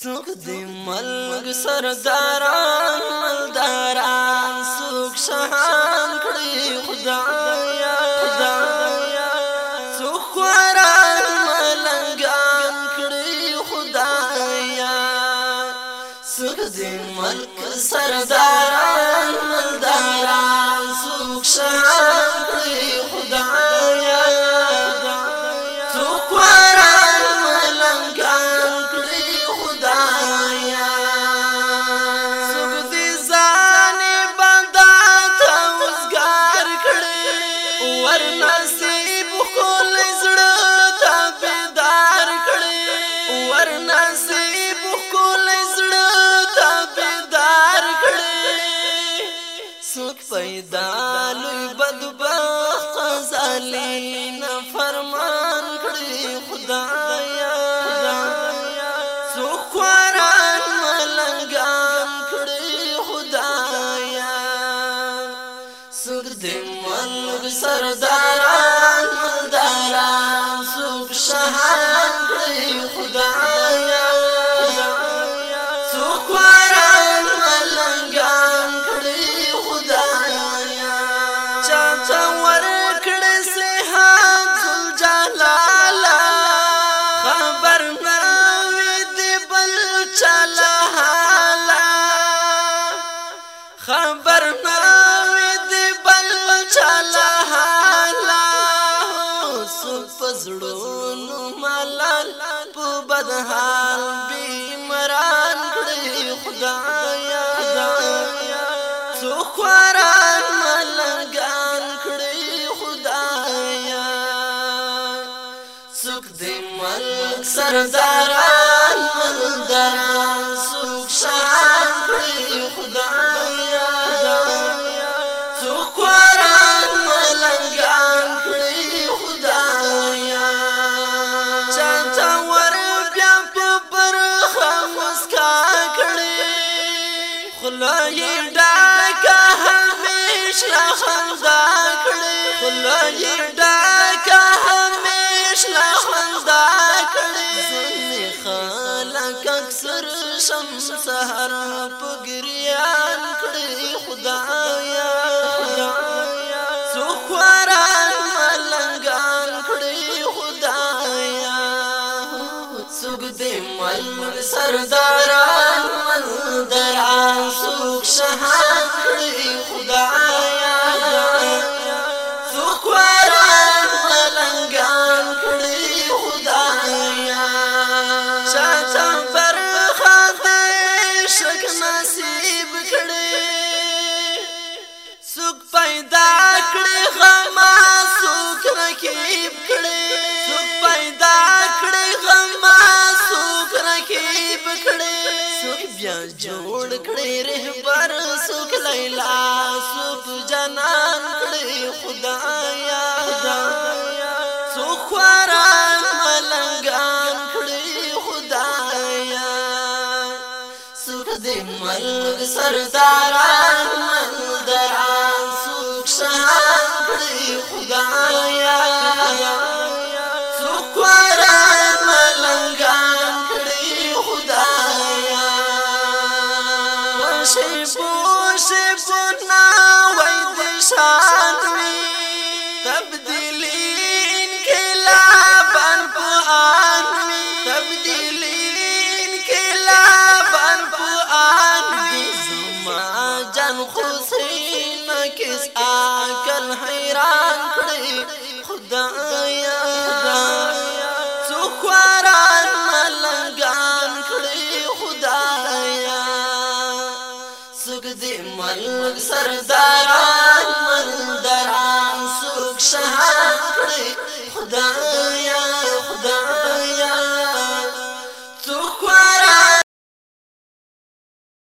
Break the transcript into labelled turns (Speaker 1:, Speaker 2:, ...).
Speaker 1: سوک دی ملک سرداران ملداران سوک شہان کڑی خدایا خدایا سوک خواران ملنگان کڑی خدایا سوک دی ملک سرداران ملداران سوک شہان کڑی خدایا دا لوی بدبخت غزالی نه فرمان کړی خدایا څو قرآن ملنګان کړی خدایا سر دې ملک سردار خبر ناوې دی بل چلا حالا سپزړونو ملال په بدحال بیمران کړی خدایا څو خوران ملنګان کړی خدایا څوک دې ملک سردار خلای ډاکا همیشه خندا کړې خلای ډاکا همیشه خندا کړې ځنې خلک اکثر شمس سحر پګریا سوق دی مل سرداران مندران سوق شهان خدا کړې څوک بیا جوړ کړې رهبر څوک لیلا څوک جنان کړې خدایا خدایا څوک خوران ملنګان کړې خدایا څوک دې مرګ سرداران مندران څوک شان کړې خدایا نا وای د شان وی تبدیلی انقلاب ان قران وی تبدیلی انقلاب ان دی ملک سرداران ملدران سوک شهان کړی خدای